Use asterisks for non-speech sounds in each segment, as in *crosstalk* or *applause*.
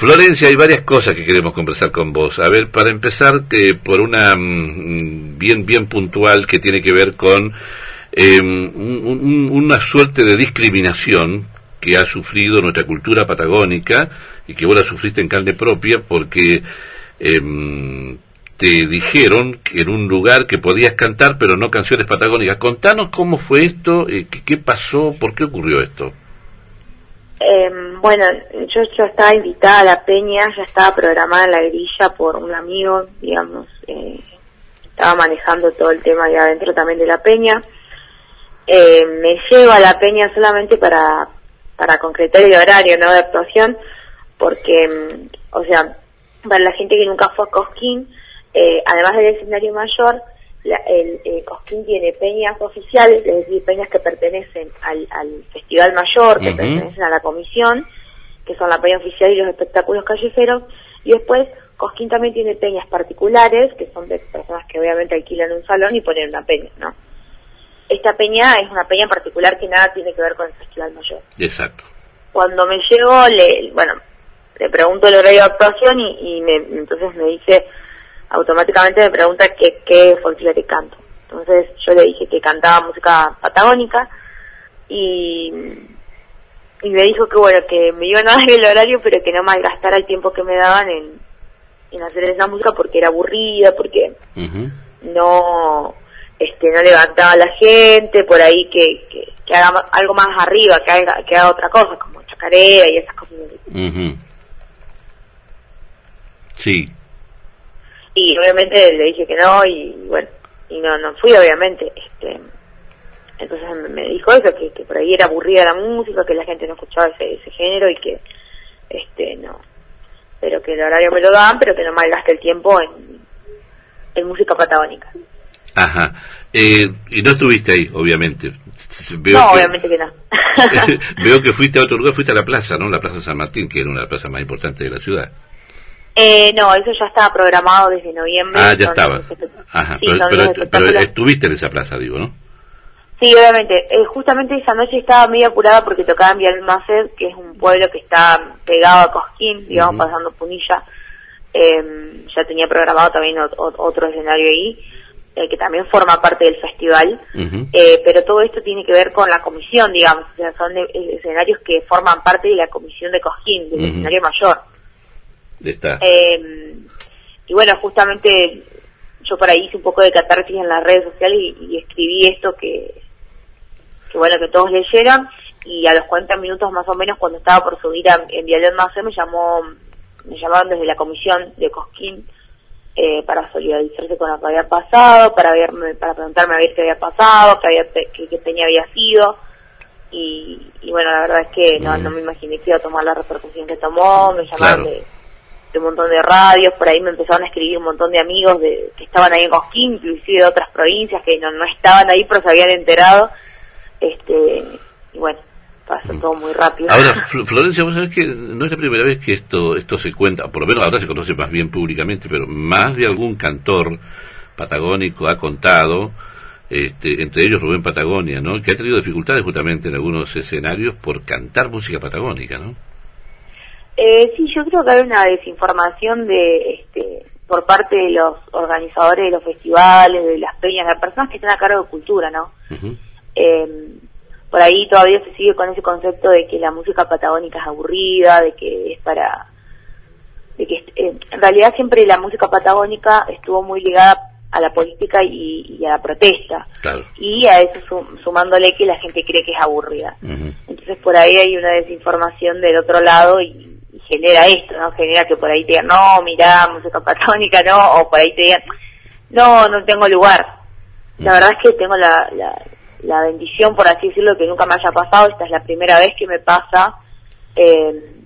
Florencia, hay varias cosas que queremos conversar con vos. A ver, para empezar, que por una mm, bien bien puntual que tiene que ver con em, una suerte de discriminación que ha sufrido nuestra cultura patagónica y que vos la sufriste en carne propia porque em, te dijeron que en un lugar que podías cantar pero no canciones patagónicas. Contanos cómo fue esto, eh, qué, pasó, por qué ocurrió esto. Em, bueno, yo, yo estaba invitada a la peña, ya estaba programada en la grilla por un amigo, digamos, eh, estaba manejando todo el tema ahí adentro también de la peña. Eh, me llevo a la peña solamente para, para concretar el horario ¿no? de actuación, porque, em, o sea, para la gente que nunca fue a Cosquín, eh, además del escenario mayor, el, eh, Cosquín tiene peñas oficiales, es decir, peñas que pertenecen al, Festival Mayor, que pertenecen a la comisión, que son la peña oficial y los espectáculos callejeros, y después Cosquín también tiene peñas particulares, que son de personas que obviamente alquilan un salón y ponen una peña, ¿no? Esta peña es una peña particular que nada tiene que ver con el Festival Mayor. Exacto. Cuando me llego, le, bueno, le pregunto el horario de actuación y, y me, entonces me dice automáticamente me pregunta qué, qué folclore canto. Entonces yo le dije que cantaba música patagónica y, y me dijo que bueno, que me iban a dar el horario pero que no malgastara el tiempo que me daban en, en hacer esa música porque era aburrida, porque no este no levantaba a la gente, por ahí que, que, haga algo más arriba, que haga, que haga otra cosa, como chacarea y esas cosas. Sí, y obviamente le dije que no y bueno y no no fui obviamente este entonces me dijo eso que, que por ahí era aburrida la música que la gente no escuchaba ese, ese género y que este no pero que el horario me lo dan pero que no malgaste el tiempo en, en música patagónica. Ajá. Eh, y no estuviste ahí obviamente. No obviamente que no. *laughs* *laughs* Veo que fuiste a otro lugar fuiste a la plaza no la plaza San Martín que era una de las plazas más importantes de la ciudad eh, no, eso ya estaba programado desde noviembre. Ah, ya estaba. Ajá, pero, estuviste en esa plaza, digo, ¿no? Sí, obviamente. Eh, justamente esa noche estaba medio apurada porque tocaba en Vialmaced, que es un pueblo que está pegado a Cosquín, digamos, pasando Punilla. Eh, ya tenía programado también otro escenario ahí, eh, que también forma parte del festival. eh, pero todo esto tiene que ver con la comisión, digamos. O sea, son escenarios que forman parte de la comisión de Cosquín, del escenario mayor. Eh, y bueno, justamente yo por ahí hice un poco de catarsis en las redes sociales y, escribí esto que, que bueno, que todos leyeron y a los 40 minutos más o menos cuando estaba por subir a, en Vialón me llamó, me llamaron desde la comisión de Cosquín eh, para solidarizarse con lo que había pasado, para verme, para preguntarme a ver qué había pasado, qué, había, qué, peña había sido. Y, bueno, la verdad es que no, no me imaginé que iba a tomar la repercusión que tomó, me llamaron de de un montón de radios, por ahí me empezaron a escribir un montón de amigos de, que estaban ahí en Cosquín, inclusive de otras provincias que no, no estaban ahí pero se habían enterado. Este, y bueno, pasó todo muy rápido. Ahora, *laughs* Florencia, vos sabés que no es la primera vez que esto, esto se cuenta, por lo menos ahora se conoce más bien públicamente, pero más de algún cantor patagónico ha contado, este, entre ellos Rubén Patagonia, ¿no? que ha tenido dificultades justamente en algunos escenarios por cantar música patagónica, ¿no? Eh, sí, yo creo que hay una desinformación de este, por parte de los organizadores de los festivales, de las peñas, de las personas que están a cargo de cultura, ¿no? Em, por ahí todavía se sigue con ese concepto de que la música patagónica es aburrida, de que es para... de que eh, en realidad siempre la música patagónica estuvo muy ligada a la política y, a la protesta. Y a eso sumándole que la gente cree que es aburrida. Entonces por ahí hay una desinformación del otro lado y genera esto, ¿no? Genera que por ahí te digan, no, mirá, música patagónica, no, o por ahí te digan, no, no tengo lugar. La verdad es que tengo la, la, la bendición, por así decirlo, que nunca me haya pasado, esta es la primera vez que me pasa. Eh,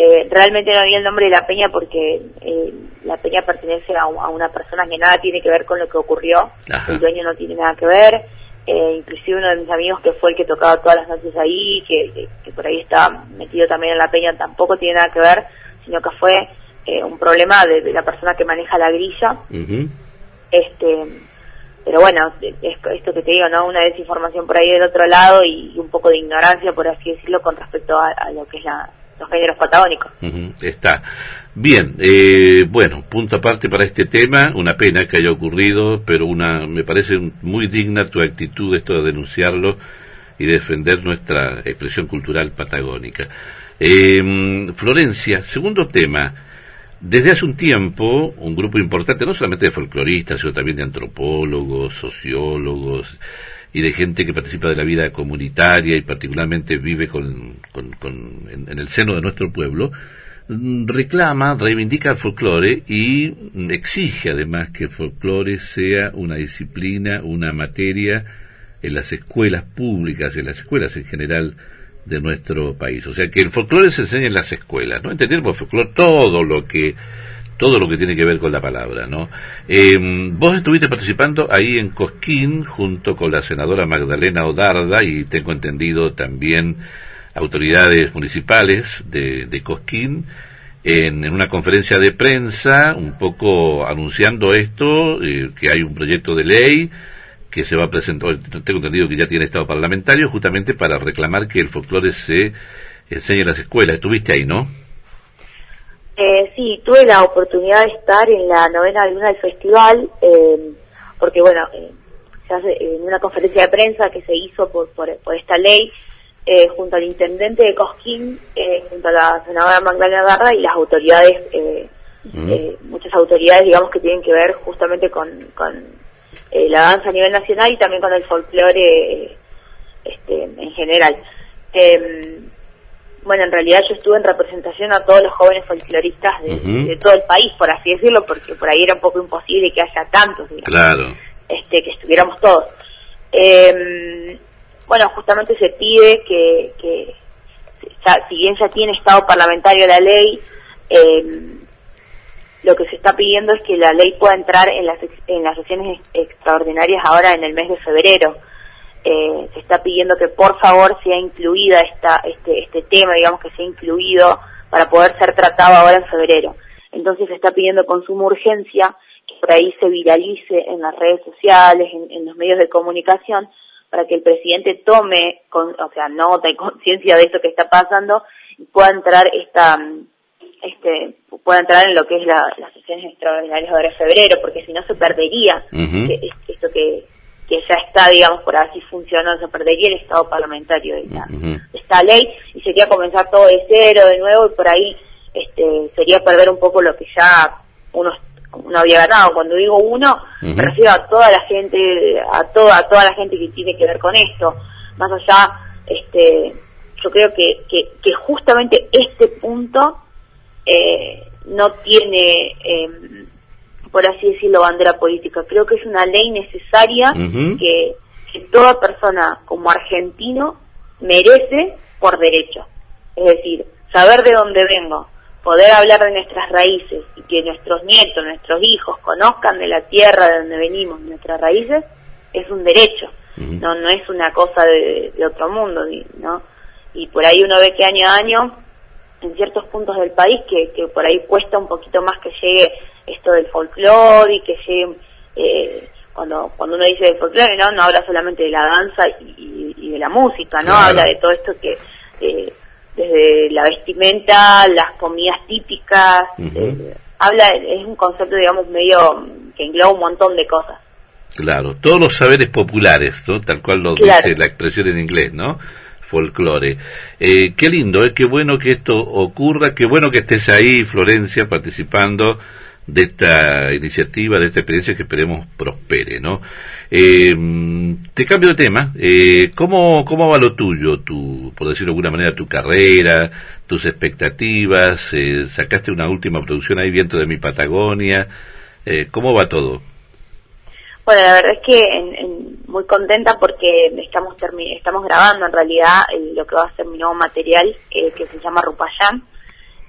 eh, realmente no di el nombre de la peña porque eh, la peña pertenece a, a, una persona que nada tiene que ver con lo que ocurrió, el dueño no tiene nada que ver, eh, inclusive uno de mis amigos que fue el que tocaba todas las noches ahí, que, que, por ahí estaba metido también en la peña, tampoco tiene nada que ver, sino que fue eh, un problema de, la persona que maneja la grilla. este Pero bueno, esto que te digo, ¿no? Una desinformación por ahí del otro lado y, un poco de ignorancia, por así decirlo, con respecto a, lo que es la, los géneros patagónicos. está. Bien, eh, bueno, punto aparte para este tema, una pena que haya ocurrido, pero una me parece muy digna tu actitud esto de denunciarlo y defender nuestra expresión cultural patagónica. Eh, Florencia, segundo tema. Desde hace un tiempo, un grupo importante, no solamente de folcloristas, sino también de antropólogos, sociólogos y de gente que participa de la vida comunitaria y particularmente vive con, en, el seno de nuestro pueblo, reclama, reivindica el folclore y exige además que el folclore sea una disciplina, una materia en las escuelas públicas, en las escuelas en general de nuestro país. O sea, que el folclore se enseña en las escuelas, ¿no? Entender folclore todo lo que todo lo que tiene que ver con la palabra, ¿no? Em, vos estuviste participando ahí en Cosquín junto con la senadora Magdalena Odarda y tengo entendido también autoridades municipales de, de Cosquín en, una conferencia de prensa un poco anunciando esto, eh, que hay un proyecto de ley que se va a presentar, tengo entendido que ya tiene estado parlamentario, justamente para reclamar que el folclore se enseñe en las escuelas. Estuviste ahí, ¿no? Eh, sí, tuve la oportunidad de estar en la novena luna del festival, eh, porque bueno, eh, se hace en una conferencia de prensa que se hizo por, por, esta ley, eh, junto al intendente de Cosquín, junto a la senadora Magdalena Garra y las autoridades, muchas autoridades, digamos, que tienen que ver justamente con, con la danza a nivel nacional y también con el folclore este, en general. Bueno, en realidad yo estuve en representación a todos los jóvenes folcloristas de, todo el país, por así decirlo, porque por ahí era un poco imposible que haya tantos, digamos, claro. este, que estuviéramos todos. Eh, bueno, justamente se pide que, que si bien ya tiene estado parlamentario la ley, eh, lo que se está pidiendo es que la ley pueda entrar en las, en las sesiones extraordinarias ahora en el mes de febrero eh, se está pidiendo que por favor sea incluida esta, este, este tema, digamos que sea incluido para poder ser tratado ahora en febrero. Entonces se está pidiendo con suma urgencia que por ahí se viralice en las redes sociales, en, los medios de comunicación, para que el presidente tome, con, o sea, nota y *laughs* conciencia de esto que está pasando y pueda entrar esta, este, pueda entrar en lo que es la, las sesiones extraordinarias ahora en febrero, porque si no se perdería esto que, que ya está, digamos, por así funcionó, se perdería el estado parlamentario de esta, ley y sería comenzar todo de cero de nuevo y por ahí este sería perder un poco lo que ya uno, uno había ganado. Cuando digo uno, me refiero a toda la gente, a toda, a toda la gente que tiene que ver con esto. Más allá, este yo creo que, que, que justamente este punto eh, no tiene... Eh, por así decirlo, bandera política. Creo que es una ley necesaria que, toda persona como argentino merece por derecho. Es decir, saber de dónde vengo, poder hablar de nuestras raíces y que nuestros nietos, nuestros hijos conozcan de la tierra de donde venimos, nuestras raíces, es un derecho. No no es una cosa de, de otro mundo, ¿no? Y por ahí uno ve que año a año en ciertos puntos del país que, que por ahí cuesta un poquito más que llegue esto del folclore y que llegue, eh, cuando, cuando uno dice de folclore, ¿no? No habla solamente de la danza y, y de la música, ¿no? Habla de todo esto que, eh, desde la vestimenta, las comidas típicas, eh, habla, es un concepto, digamos, medio que engloba un montón de cosas. Claro, todos los saberes populares, ¿no? Tal cual lo dice la expresión en inglés, ¿no? folclore. Eh, qué lindo, eh, qué bueno que esto ocurra, qué bueno que estés ahí, Florencia, participando de esta iniciativa, de esta experiencia que esperemos prospere, ¿no? Eh, te cambio de tema. Eh, ¿cómo, ¿Cómo va lo tuyo, tu, por decirlo de alguna manera, tu carrera, tus expectativas? Eh, sacaste una última producción ahí, Viento de mi Patagonia. Eh, ¿Cómo va todo? Bueno, la verdad es que muy contenta porque estamos estamos grabando en realidad lo que va a ser mi nuevo material que se llama Rupayán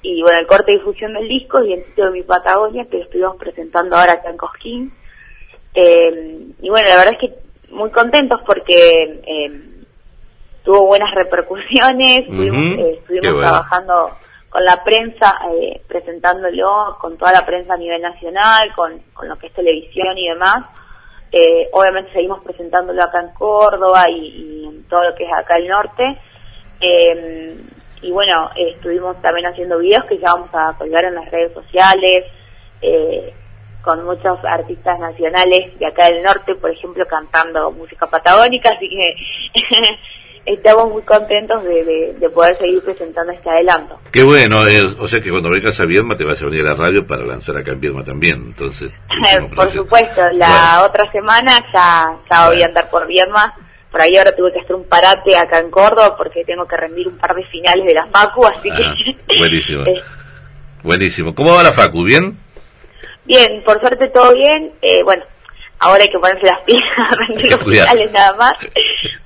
y bueno, el corte de difusión del disco y el título de mi Patagonia, que lo estuvimos presentando ahora acá en Cosquín. Eh, y bueno, la verdad es que muy contentos porque eh, tuvo buenas *laughs* repercusiones, eh, estuvimos trabajando con la prensa, presentándolo con toda la prensa a nivel nacional, con, con lo que es televisión y demás. obviamente seguimos presentándolo acá en Córdoba y, y, en todo lo que es acá el norte. Y bueno, estuvimos también haciendo videos que ya vamos a colgar en las redes sociales, eh, con muchos artistas nacionales de acá del norte, por ejemplo, cantando música patagónica, así que *laughs* estamos muy contentos de, poder seguir presentando este adelanto. Qué bueno, o sea que cuando vengas a Viedma te vas a venir a la radio para lanzar acá en Viedma también, entonces... *laughs* por supuesto, la otra semana ya, ya voy a andar por Viedma, por ahí ahora tuve que hacer un parate acá en Córdoba porque tengo que rendir un par de finales de la FACU, así que... Ah, buenísimo. *laughs* buenísimo. ¿Cómo va la FACU? ¿Bien? Bien, por suerte todo bien. Eh, bueno, ahora hay que ponerse las pilas *laughs* a rendir los finales nada más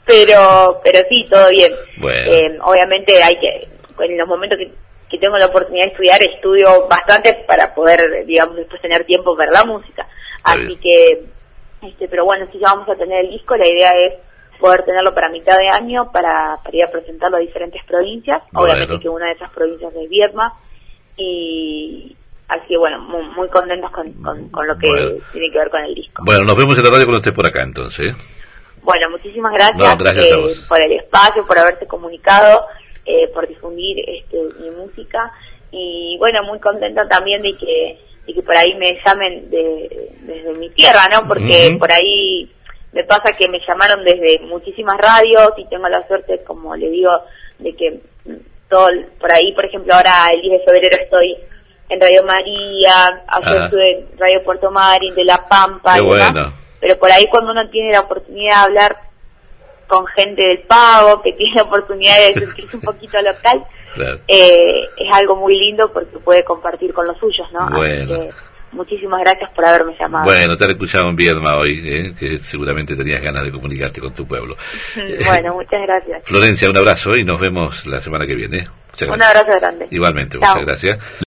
pero pero sí, todo bien. Eh, obviamente hay que, en los momentos que, tengo la oportunidad de estudiar, estudio bastante para poder, digamos, después tener tiempo para la música. Así que, este, pero bueno, si ya vamos a tener el disco, la idea es poder tenerlo para mitad de año para, para ir a presentarlo a diferentes provincias. Obviamente que una de esas provincias es Vietma. Y, Así que bueno, muy, contentos con, con, lo que tiene que ver con el disco. Bueno, nos vemos en la radio cuando estés por acá entonces. Bueno, muchísimas gracias, eh, por el espacio, por haberse comunicado, eh, por difundir este, mi música y bueno, muy contenta también de que, de que por ahí me llamen de, desde mi tierra, ¿no? Porque por ahí me pasa que me llamaron desde muchísimas radios y tengo la suerte, como le digo, de que todo, por ahí, por ejemplo, ahora el 10 de febrero estoy en Radio María, ayer estuve en Radio Puerto Marín, de La Pampa, pero por ahí cuando uno tiene la oportunidad de hablar con gente del pago, que tiene la oportunidad de sentirse un poquito local, *laughs* eh, es algo muy lindo porque puede compartir con los suyos, ¿no? Bueno. Muchísimas gracias por haberme llamado. Bueno, te han escuchado en Viedma hoy, ¿eh? que seguramente tenías ganas de comunicarte con tu pueblo. *laughs* bueno, muchas gracias. Florencia, un abrazo y nos vemos la semana que viene. Un abrazo grande. Igualmente, muchas gracias.